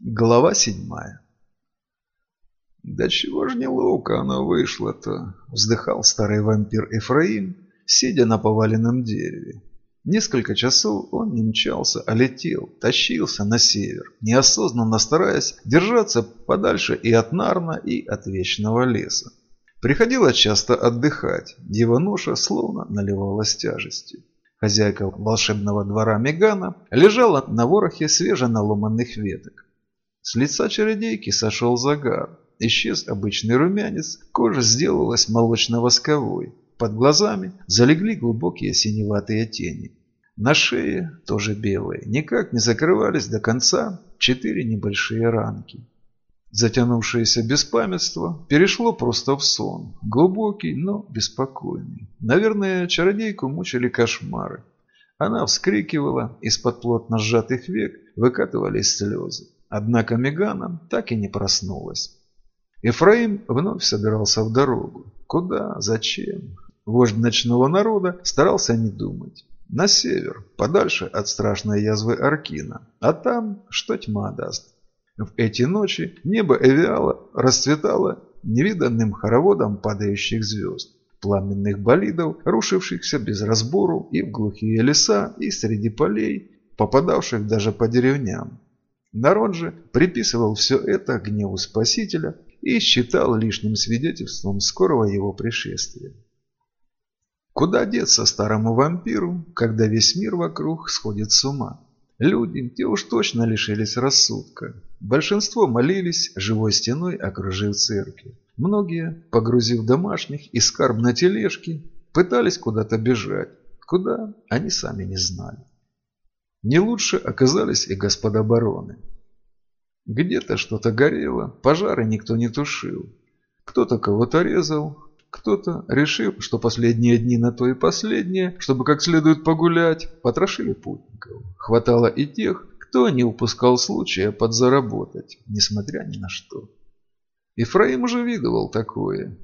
Глава седьмая. «Да чего ж неловко оно вышло-то?» – вздыхал старый вампир Эфраим, сидя на поваленном дереве. Несколько часов он не мчался, а летел, тащился на север, неосознанно стараясь держаться подальше и от Нарна, и от Вечного леса. Приходилось часто отдыхать, его ноша словно наливалась тяжестью. Хозяйка волшебного двора Мегана лежала на ворохе свеженаломанных веток. С лица чародейки сошел загар. Исчез обычный румянец, кожа сделалась молочно-восковой. Под глазами залегли глубокие синеватые тени. На шее, тоже белые, никак не закрывались до конца четыре небольшие ранки. Затянувшееся беспамятство перешло просто в сон. Глубокий, но беспокойный. Наверное, чародейку мучили кошмары. Она вскрикивала, из-под плотно сжатых век выкатывались слезы. Однако Мегана так и не проснулась. Ефраим вновь собирался в дорогу. Куда? Зачем? Вождь ночного народа старался не думать. На север, подальше от страшной язвы Аркина. А там что тьма даст. В эти ночи небо Эвиала расцветало невиданным хороводом падающих звезд, пламенных болидов, рушившихся без разбору и в глухие леса, и среди полей, попадавших даже по деревням. Народ же приписывал все это гневу Спасителя и считал лишним свидетельством скорого его пришествия. Куда деться старому вампиру, когда весь мир вокруг сходит с ума? Люди, те уж точно лишились рассудка. Большинство молились, живой стеной окружив церкви. Многие, погрузив домашних и скарб на тележки, пытались куда-то бежать. Куда, они сами не знали. Не лучше оказались и господа бароны. Где-то что-то горело, пожары никто не тушил. Кто-то кого-то резал, кто-то, решив, что последние дни на то и последние, чтобы как следует погулять, потрошили путников. Хватало и тех, кто не упускал случая подзаработать, несмотря ни на что. Ефраим уже видывал такое.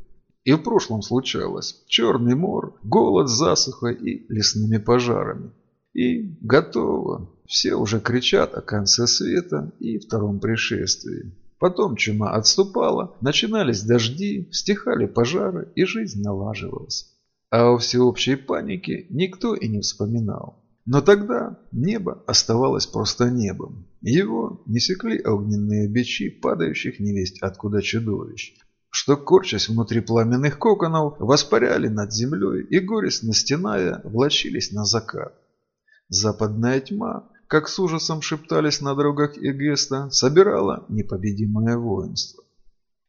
И в прошлом случалось. Черный мор, голод, засуха и лесными пожарами. И готово. Все уже кричат о конце света и втором пришествии. Потом чума отступала, начинались дожди, стихали пожары и жизнь налаживалась. А о всеобщей панике никто и не вспоминал. Но тогда небо оставалось просто небом. Его не секли огненные бичи, падающих невесть откуда чудовищ, что, корчась внутри пламенных коконов, воспаряли над землей и, горестно стеная, влачились на закат. Западная тьма, как с ужасом шептались на дорогах Эгеста, собирала непобедимое воинство.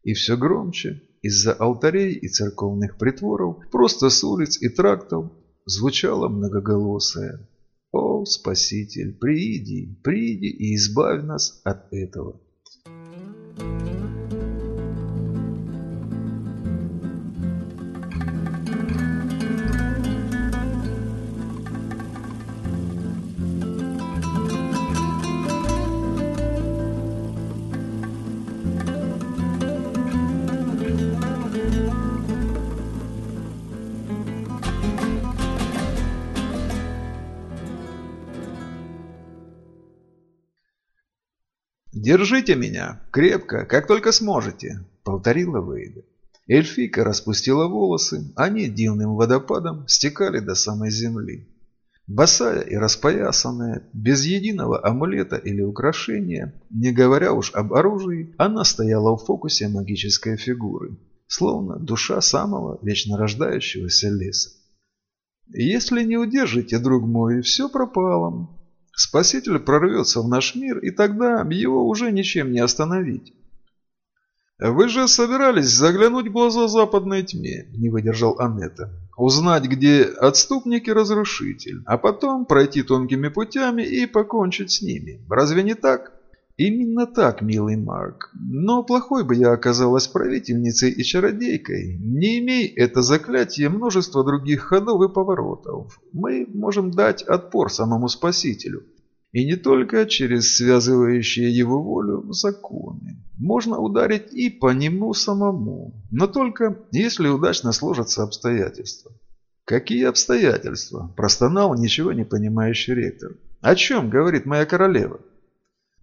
И все громче, из-за алтарей и церковных притворов, просто с улиц и трактов, звучало многоголосое «О, Спаситель, приди, приди и избавь нас от этого». «Держите меня! Крепко, как только сможете!» – повторила Вейда. Эльфийка распустила волосы, они дивным водопадом стекали до самой земли. Босая и распоясанная, без единого амулета или украшения, не говоря уж об оружии, она стояла в фокусе магической фигуры, словно душа самого вечно рождающегося леса. «Если не удержите, друг мой, все пропало. Спаситель прорвется в наш мир, и тогда его уже ничем не остановить. «Вы же собирались заглянуть в глаза западной тьме», – не выдержал Аннета. «Узнать, где отступник и разрушитель, а потом пройти тонкими путями и покончить с ними. Разве не так?» «Именно так, милый Марк. Но плохой бы я оказалась правительницей и чародейкой. Не имей это заклятие множество других ходов и поворотов. Мы можем дать отпор самому Спасителю. И не только через связывающие его волю законы. Можно ударить и по нему самому. Но только если удачно сложатся обстоятельства. «Какие обстоятельства?» – простонал ничего не понимающий ректор. «О чем говорит моя королева?»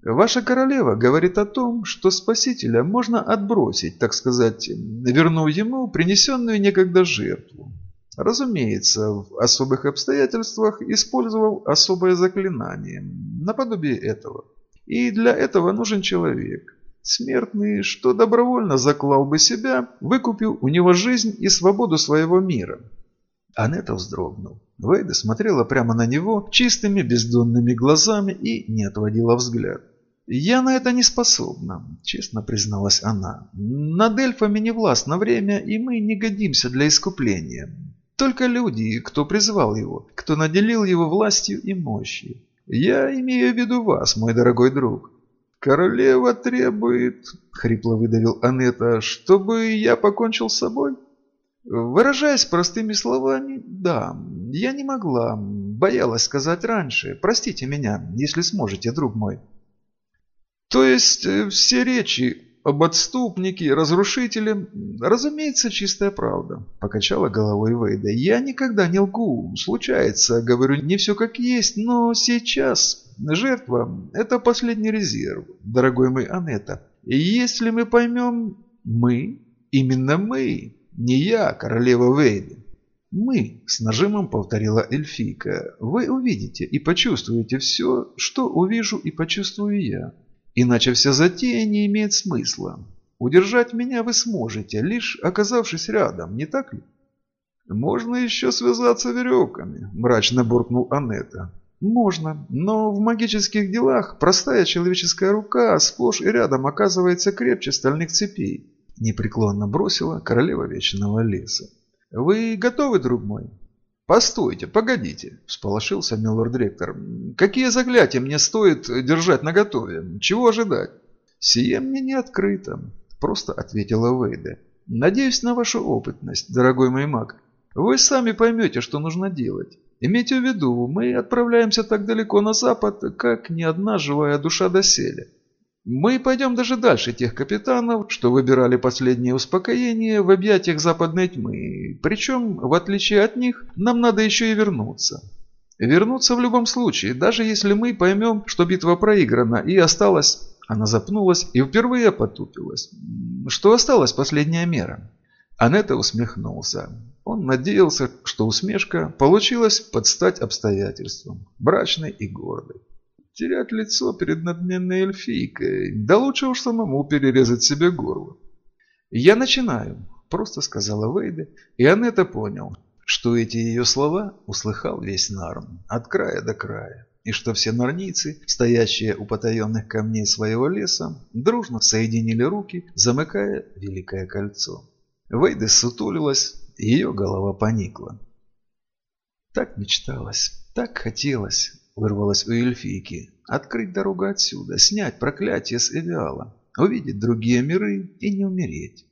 Ваша королева говорит о том, что спасителя можно отбросить, так сказать, вернув ему принесенную некогда жертву. Разумеется, в особых обстоятельствах использовал особое заклинание, наподобие этого. И для этого нужен человек. Смертный, что добровольно заклал бы себя, выкупил у него жизнь и свободу своего мира. Анетта вздрогнул. Вейда смотрела прямо на него чистыми бездонными глазами и не отводила взгляд. «Я на это не способна», – честно призналась она. «Над эльфами не властно время, и мы не годимся для искупления. Только люди, кто призвал его, кто наделил его властью и мощью. Я имею в виду вас, мой дорогой друг. Королева требует, хрипло выдавил Анетта, чтобы я покончил с собой. Выражаясь простыми словами, да, я не могла, боялась сказать раньше. Простите меня, если сможете, друг мой. То есть э, все речи об отступнике, разрушителе, разумеется, чистая правда, покачала головой Вейда. Я никогда не лгу, случается, говорю не все как есть, но сейчас жертва – это последний резерв, дорогой мой Анетта. И если мы поймем, мы, именно мы, не я, королева Вейда, «Мы», – с нажимом повторила эльфийка, – «вы увидите и почувствуете все, что увижу и почувствую я. Иначе вся затея не имеет смысла. Удержать меня вы сможете, лишь оказавшись рядом, не так ли? «Можно еще связаться веревками», – мрачно буркнул Анетта. «Можно, но в магических делах простая человеческая рука сплошь и рядом оказывается крепче стальных цепей», – непреклонно бросила королева Вечного Леса. «Вы готовы, друг мой?» «Постойте, погодите», – всполошился милорд-ректор. «Какие заклятия мне стоит держать наготове? Чего ожидать?» «Сие мне не открыто», – просто ответила Вейда. «Надеюсь на вашу опытность, дорогой мой маг. Вы сами поймете, что нужно делать. Имейте в виду, мы отправляемся так далеко на запад, как ни одна живая душа доселе. Мы пойдем даже дальше тех капитанов, что выбирали последнее успокоение в объятиях западной тьмы. Причем, в отличие от них, нам надо еще и вернуться. Вернуться в любом случае, даже если мы поймем, что битва проиграна и осталась... Она запнулась и впервые потупилась. Что осталась последняя мера? Анетта усмехнулся. Он надеялся, что усмешка получилась под стать обстоятельствам, брачной и гордой. Терять лицо перед надменной эльфийкой. Да лучше уж самому перерезать себе горло. «Я начинаю», – просто сказала Вейда, и Анетта понял, что эти ее слова услыхал весь Нарн, от края до края, и что все нарницы, стоящие у потаенных камней своего леса, дружно соединили руки, замыкая Великое Кольцо. Вейда сутулилась, ее голова поникла. Так мечталось, так хотелось, вырвалось у эльфийки. Открыть дорогу отсюда, снять проклятие с Эвиала, увидеть другие миры и не умереть.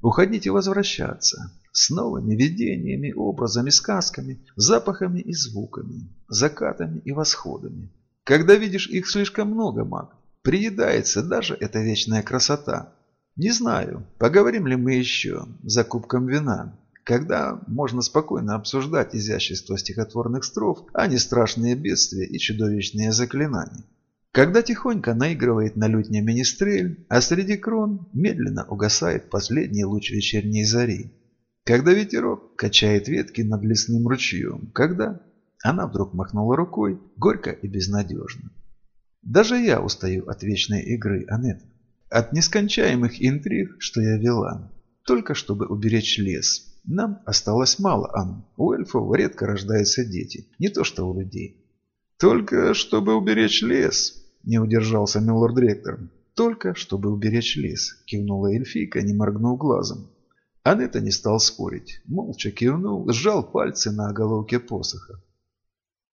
Уходить и возвращаться. С новыми видениями, образами, сказками, запахами и звуками, закатами и восходами. Когда видишь их слишком много, маг, приедается даже эта вечная красота. Не знаю, поговорим ли мы еще за кубком вина, когда можно спокойно обсуждать изящество стихотворных строф, а не страшные бедствия и чудовищные заклинания. Когда тихонько наигрывает на лютне министрель, а среди крон медленно угасает последний луч вечерней зари. Когда ветерок качает ветки над лесным ручьем. Когда... Она вдруг махнула рукой, горько и безнадежно. Даже я устаю от вечной игры, Анет. От нескончаемых интриг, что я вела. Только чтобы уберечь лес, нам осталось мало, Ан. У эльфов редко рождаются дети, не то что у людей. Только чтобы уберечь лес, не удержался милорд-ректор. Только чтобы уберечь лес, кивнула эльфийка, не моргнув глазом. Анетта не стал спорить, молча кивнул, сжал пальцы на оголовке посоха.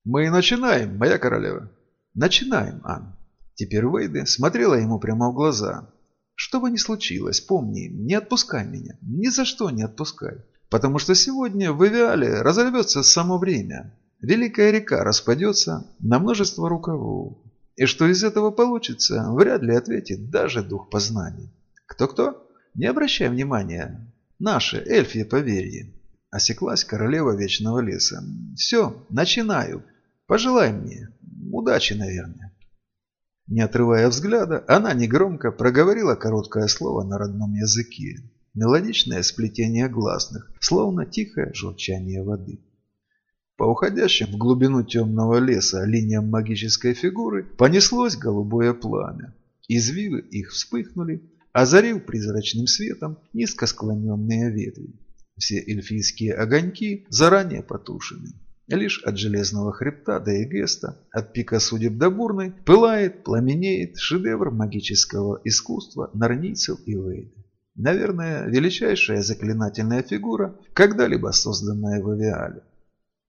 «Мы начинаем, моя королева!» «Начинаем, Ан!» Теперь Вейде смотрела ему прямо в глаза. «Что бы ни случилось, помни, не отпускай меня, ни за что не отпускай. Потому что сегодня в Эвиале разорвется само время. Великая река распадется на множество рукавов. И что из этого получится, вряд ли ответит даже дух познания. Кто-кто? Не обращай внимания. Наши, эльфьи поверье. Осеклась королева Вечного Леса. Все, начинаю. Пожелай мне. Удачи, наверное. Не отрывая взгляда, она негромко проговорила короткое слово на родном языке. Мелодичное сплетение гласных, словно тихое журчание воды. По уходящим в глубину темного леса линиям магической фигуры понеслось голубое пламя. Извивы их вспыхнули, озарив призрачным светом низко склоненные ветви. Все эльфийские огоньки заранее потушены. Лишь от железного хребта до Эгеста, от пика судеб до бурной, пылает, пламенеет шедевр магического искусства нарнийцев и вейды. Наверное, величайшая заклинательная фигура, когда-либо созданная в Авиале.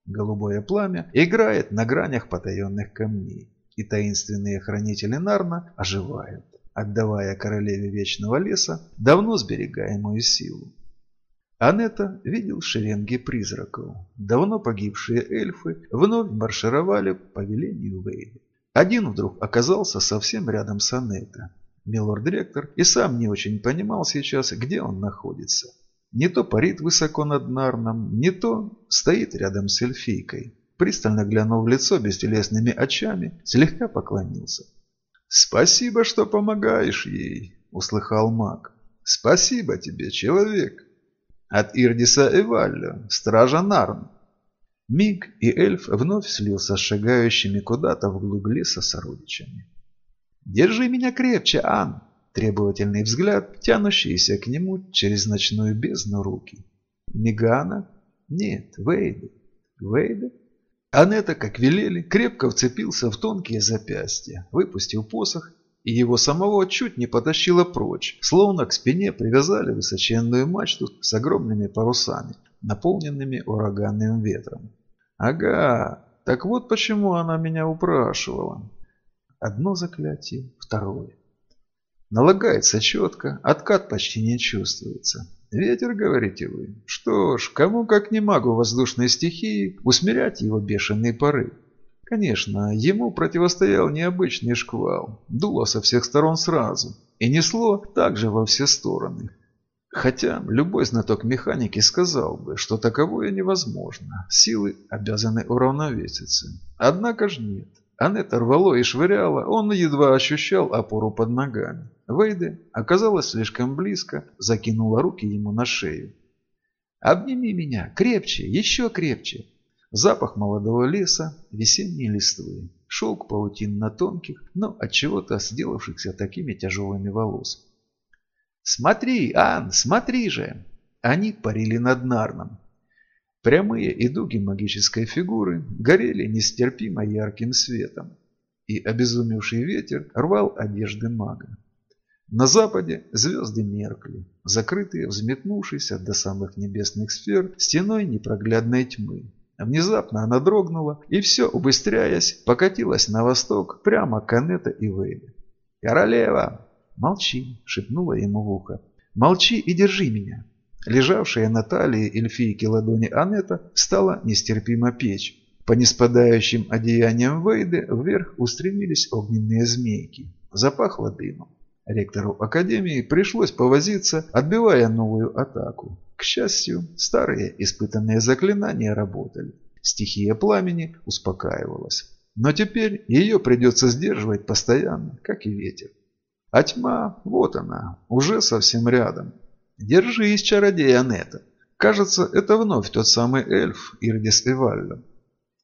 Голубое пламя играет на гранях потаенных камней, и таинственные хранители Нарна оживают, отдавая королеве Вечного Леса давно сберегаемую силу. Анетта видел шеренги призраков. Давно погибшие эльфы вновь маршировали по велению Вейда. Один вдруг оказался совсем рядом с Анеттой. Милорд-директор и сам не очень понимал сейчас, где он находится. Не то парит высоко над Нарном, не то стоит рядом с эльфийкой. Пристально глянув в лицо бестелесными очами, слегка поклонился. «Спасибо, что помогаешь ей», — услыхал маг. «Спасибо тебе, человек». От Ирдиса Эвалля, стража Нарн. Миг и эльф вновь слился с шагающими куда-то вглубь леса сородичами. «Держи меня крепче, Ан!» Требовательный взгляд, тянущийся к нему через ночную бездну руки. Мегана? Нет, Вейда. Вейда? Анетта, как велели, крепко вцепился в тонкие запястья, выпустил посох, и его самого чуть не потащило прочь, словно к спине привязали высоченную мачту с огромными парусами, наполненными ураганным ветром. Ага, так вот почему она меня упрашивала. Одно заклятие, второе. Налагается четко, откат почти не чувствуется. Ветер, говорите вы? Что ж, кому как не магу воздушной стихии усмирять его бешеный порыв. Конечно, ему противостоял необычный шквал, дуло со всех сторон сразу и несло также во все стороны. Хотя любой знаток механики сказал бы, что таковое невозможно, силы обязаны уравновеситься. Однако ж нет. Анетта рвало и швыряла, он едва ощущал опору под ногами. Вейде оказалась слишком близко, закинула руки ему на шею. «Обними меня! Крепче! Еще крепче!» Запах молодого леса, весенние листвы, шелк паутин на тонких, но от чего-то сделавшихся такими тяжелыми волос. «Смотри, Ан, смотри же!» Они парили над Нарном. Прямые и дуги магической фигуры горели нестерпимо ярким светом, и обезумевший ветер рвал одежды мага. На западе звезды меркли, закрытые взметнувшейся до самых небесных сфер стеной непроглядной тьмы. Внезапно она дрогнула и все, убыстряясь, покатилась на восток прямо к Анетта и Вейли. «Королева!» «Молчи!» – шепнула ему в ухо. «Молчи и держи меня!» Лежавшая на талии эльфийки ладони Анетта стала нестерпимо печь. По неспадающим одеяниям Вейды вверх устремились огненные змейки. Запахло дымом. Ректору Академии пришлось повозиться, отбивая новую атаку. К счастью, старые испытанные заклинания работали. Стихия пламени успокаивалась. Но теперь ее придется сдерживать постоянно, как и ветер. А тьма, вот она, уже совсем рядом. Держись, чародей Анетта. Кажется, это вновь тот самый эльф Ирдис Эвальда.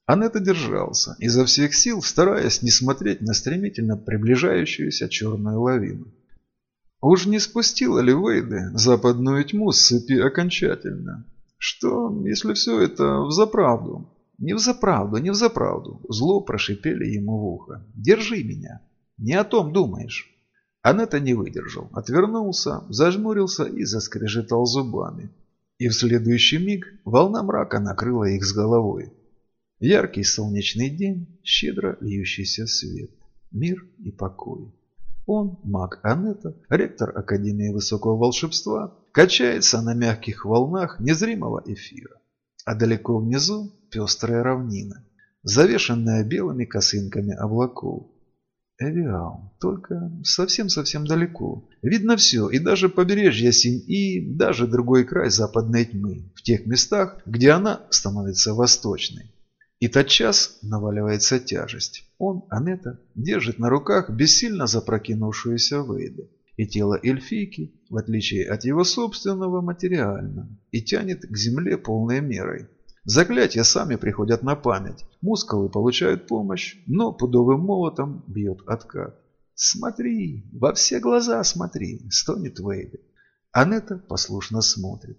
Анетта держался, изо всех сил стараясь не смотреть на стремительно приближающуюся черную лавину. Уж не спустила ли Вейды западную тьму с цепи окончательно? Что, если все это взаправду? Не взаправду, не взаправду. Зло прошипели ему в ухо. Держи меня. Не о том думаешь. Анетта не выдержал, отвернулся, зажмурился и заскрежетал зубами. И в следующий миг волна мрака накрыла их с головой. Яркий солнечный день, щедро льющийся свет, мир и покой. Он, маг Анетта, ректор Академии Высокого Волшебства, качается на мягких волнах незримого эфира. А далеко внизу пестрая равнина, завешенная белыми косынками облаков. Эвиал, только совсем-совсем далеко. Видно все, и даже побережье Синь, и даже другой край западной тьмы, в тех местах, где она становится восточной. И тотчас наваливается тяжесть. Он, Анетта, держит на руках бессильно запрокинувшуюся Вейду. И тело эльфийки, в отличие от его собственного, материально и тянет к земле полной мерой. Заклятия сами приходят на память. Мускулы получают помощь, но пудовым молотом бьет откат. «Смотри, во все глаза смотри!» – стонет Вейда. Анетта послушно смотрит.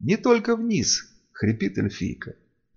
«Не только вниз!» – хрипит эльфийка.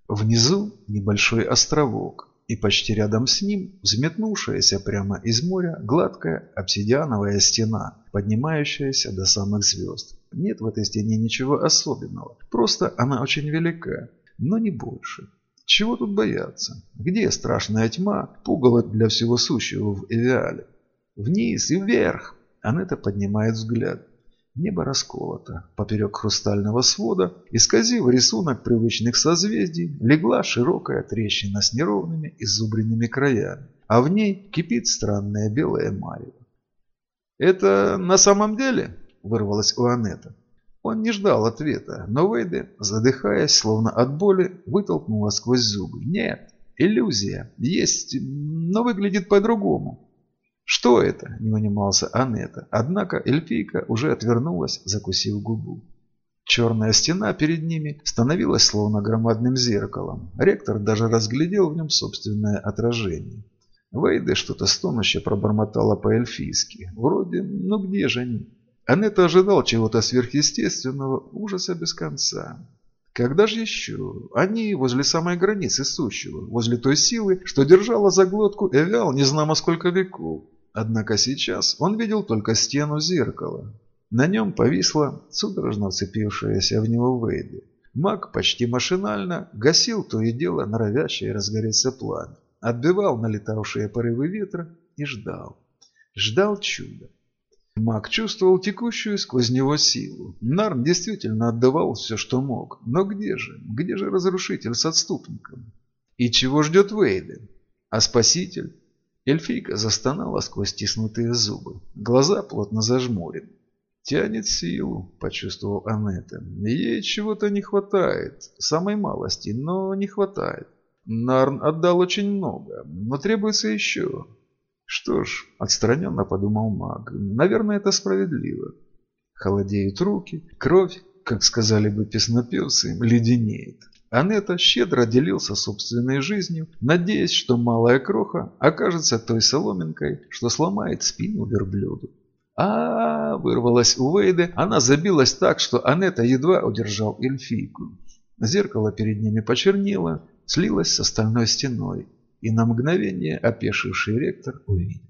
Внизу небольшой островок, и почти рядом с ним взметнувшаяся прямо из моря гладкая обсидиановая стена, поднимающаяся до самых звезд. Нет в этой стене ничего особенного, просто она очень велика, но не больше. Чего тут бояться? Где страшная тьма, пугало для всего сущего в Эвиале? Вниз и вверх! Анетта поднимает взгляд. Небо расколото. Поперек хрустального свода, исказив рисунок привычных созвездий, легла широкая трещина с неровными изубренными краями, а в ней кипит странное белое марево. «Это на самом деле?» – вырвалось у Анетта. Он не ждал ответа, но Вейде, задыхаясь, словно от боли, вытолкнула сквозь зубы. «Нет, иллюзия. Есть, но выглядит по-другому. «Что это?» – не унимался Анетта. Однако эльфийка уже отвернулась, закусив губу. Черная стена перед ними становилась словно громадным зеркалом. Ректор даже разглядел в нем собственное отражение. Вейде что-то стонуще пробормотала по-эльфийски. Вроде «ну где же они?» Анетта ожидал чего-то сверхъестественного, ужаса без конца. Когда же еще? Они возле самой границы сущего, возле той силы, что держала за глотку Эвиал незнамо сколько веков. Однако сейчас он видел только стену зеркала. На нем повисла судорожно вцепившаяся в него Вейди. Маг почти машинально гасил то и дело норовящее разгореться пламя, отбивал налетавшие порывы ветра и ждал. Ждал чуда. Маг чувствовал текущую сквозь него силу. Нарн действительно отдавал все, что мог. Но где же? Где же разрушитель с отступником? И чего ждет Вейды? А спаситель? Эльфийка застонала сквозь стиснутые зубы. Глаза плотно зажмурены. «Тянет силу», – почувствовал Анетта. «Ей чего-то не хватает. Самой малости, но не хватает. Нарн отдал очень много, но требуется еще». «Что ж», – отстраненно подумал маг, – «наверное, это справедливо». Холодеют руки, кровь, как сказали бы песнопевцы, леденеет. Анетта щедро делился собственной жизнью, надеясь, что малая кроха окажется той соломинкой, что сломает спину верблюду. а, -а, -а вырвалась у Вейды, она забилась так, что Анетта едва удержал эльфийку. Зеркало перед ними почернело, слилось с остальной стеной, и на мгновение опешивший ректор увидел.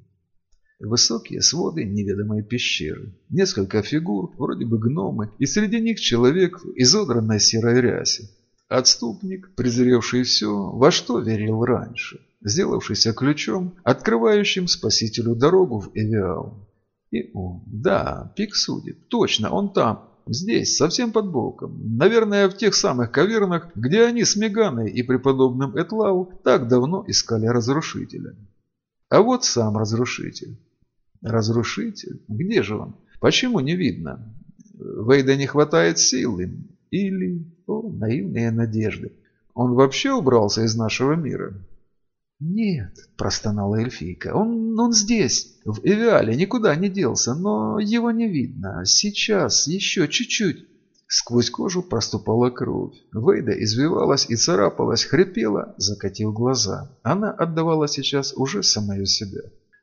Высокие своды неведомой пещеры, несколько фигур, вроде бы гномы, и среди них человек в изодранной серой рясе. Отступник, презревший все, во что верил раньше, сделавшийся ключом, открывающим спасителю дорогу в Эвиал. И он, да, пик судеб, точно, он там, здесь, совсем под боком, наверное, в тех самых кавернах, где они с Меганой и преподобным Этлау так давно искали разрушителя. А вот сам разрушитель. Разрушитель? Где же он? Почему не видно? Вейда не хватает силы. Или... О, наивные надежды. Он вообще убрался из нашего мира? «Нет», – простонала эльфийка, он, – «он здесь, в Эвиале, никуда не делся, но его не видно. Сейчас, еще чуть-чуть». Сквозь кожу проступала кровь. Вейда извивалась и царапалась, хрипела, закатил глаза. Она отдавала сейчас уже самое себя.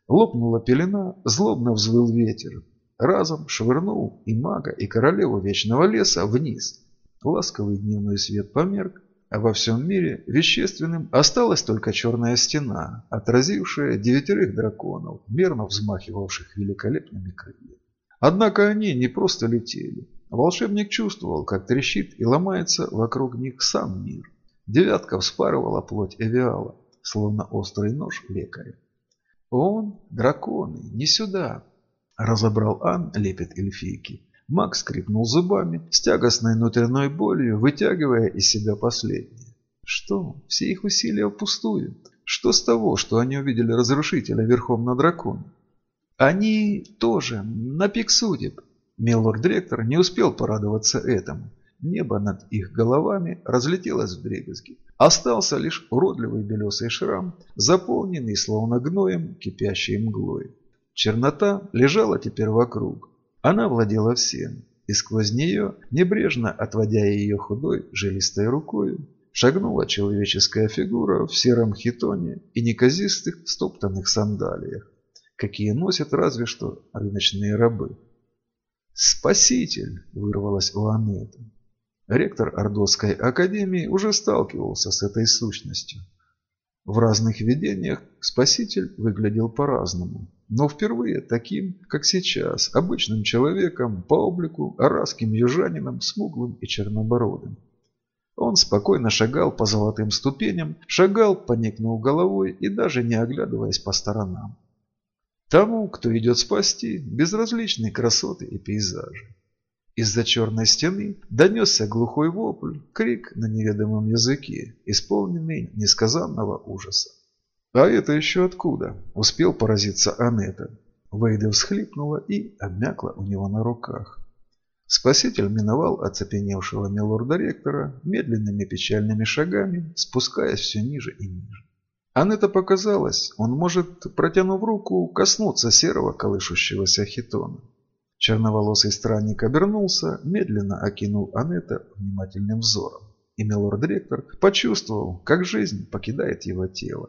Лопнула пелена, злобно взвыл ветер. Разом швырнул и мага, и королеву Вечного Леса вниз. Ласковый дневной свет померк, во всем мире вещественным осталась только черная стена, отразившая девятерых драконов, мерно взмахивавших великолепными крыльями. Однако они не просто летели. Волшебник чувствовал, как трещит и ломается вокруг них сам мир. Девятка вспарывала плоть Эвиала, словно острый нож лекаря. «Он, драконы, не сюда!» – разобрал Ан лепет эльфийки. Макс скрипнул зубами, с тягостной внутренной болью, вытягивая из себя последнее. Что? Все их усилия впустую. Что с того, что они увидели разрушителя верхом на драконе? Они тоже на пик судеб. Милорд-директор не успел порадоваться этому. Небо над их головами разлетелось в дребезги. Остался лишь уродливый белесый шрам, заполненный словно гноем кипящей мглой. Чернота лежала теперь вокруг. Она владела всем, и сквозь нее, небрежно отводя ее худой, жилистой рукой, шагнула человеческая фигура в сером хитоне и неказистых стоптанных сандалиях, какие носят разве что рыночные рабы. «Спаситель!» – вырвалась у Анеты. Ректор Ордовской академии уже сталкивался с этой сущностью. В разных видениях Спаситель выглядел по-разному, но впервые таким, как сейчас, обычным человеком по облику, арабским южанином, смуглым и чернобородым. Он спокойно шагал по золотым ступеням, шагал, поникнув головой и даже не оглядываясь по сторонам. Тому, кто идет спасти, безразличны красоты и пейзажи. Из-за черной стены донесся глухой вопль, крик на неведомом языке, исполненный несказанного ужаса. «А это еще откуда?» – успел поразиться Анетта. Вейда всхлипнула и обмякла у него на руках. Спаситель миновал оцепеневшего милорда-ректора медленными печальными шагами, спускаясь все ниже и ниже. Анетта показалось, он может, протянув руку, коснуться серого колышущегося хитона. Черноволосый странник обернулся, медленно окинул Анетта внимательным взором. И милорд-ректор почувствовал, как жизнь покидает его тело.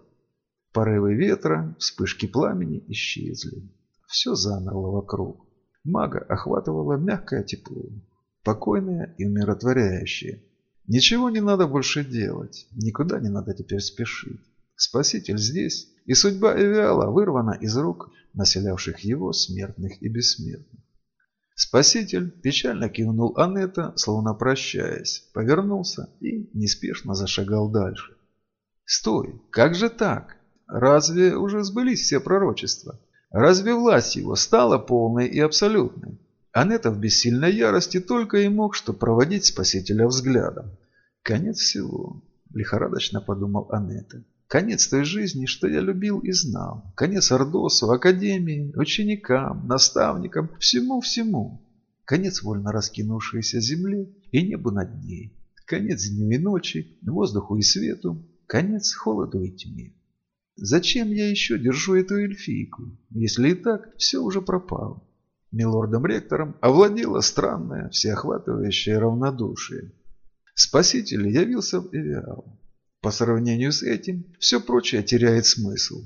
Порывы ветра, вспышки пламени исчезли. Все замерло вокруг. Мага охватывало мягкое тепло, покойное и умиротворяющее. Ничего не надо больше делать, никуда не надо теперь спешить. Спаситель здесь, и судьба Эвиала вырвана из рук населявших его смертных и бессмертных. Спаситель печально кивнул Анетта, словно прощаясь, повернулся и неспешно зашагал дальше. «Стой! Как же так? Разве уже сбылись все пророчества? Разве власть его стала полной и абсолютной?» Анетта в бессильной ярости только и мог что проводить Спасителя взглядом. «Конец всего», – лихорадочно подумал Анетта. Конец той жизни, что я любил и знал. Конец Ордосу, Академии, ученикам, наставникам, всему-всему. Конец вольно раскинувшейся земле и небу над ней. Конец дню и ночи, воздуху и свету. Конец холоду и тьме. Зачем я еще держу эту эльфийку, если и так все уже пропало? Милордом-ректором овладело странное, всеохватывающее равнодушие. Спаситель явился в Эвиал. По сравнению с этим, все прочее теряет смысл.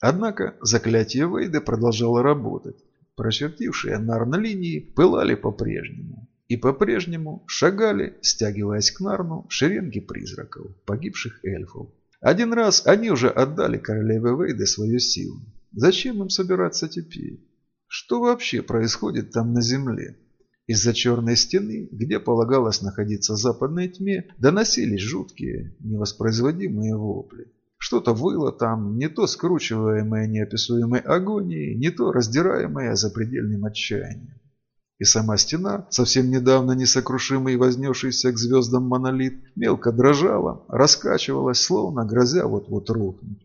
Однако заклятие Вейда продолжало работать. Прочертившие Нарна линии пылали по-прежнему. И по-прежнему шагали, стягиваясь к Нарну, шеренги призраков, погибших эльфов. Один раз они уже отдали королеве Вейде свою силу. Зачем им собираться теперь? Что вообще происходит там на земле? Из-за черной стены, где полагалось находиться западной тьме, доносились жуткие, невоспроизводимые вопли. Что-то выло там, не то скручиваемое неописуемой агонией, не то раздираемое запредельным отчаянием. И сама стена, совсем недавно несокрушимый вознесшийся к звездам монолит, мелко дрожала, раскачивалась, словно грозя вот-вот рухнуть.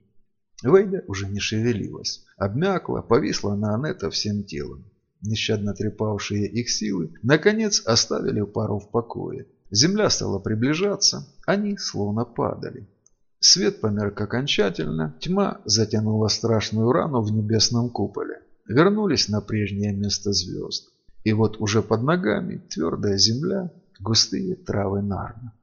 Вейда уже не шевелилась, обмякла, повисла на Анетта всем телом нещадно трепавшие их силы, наконец оставили пару в покое. Земля стала приближаться, они словно падали. Свет померк окончательно, тьма затянула страшную рану в небесном куполе. Вернулись на прежнее место звезд. И вот уже под ногами твердая земля, густые травы нарна.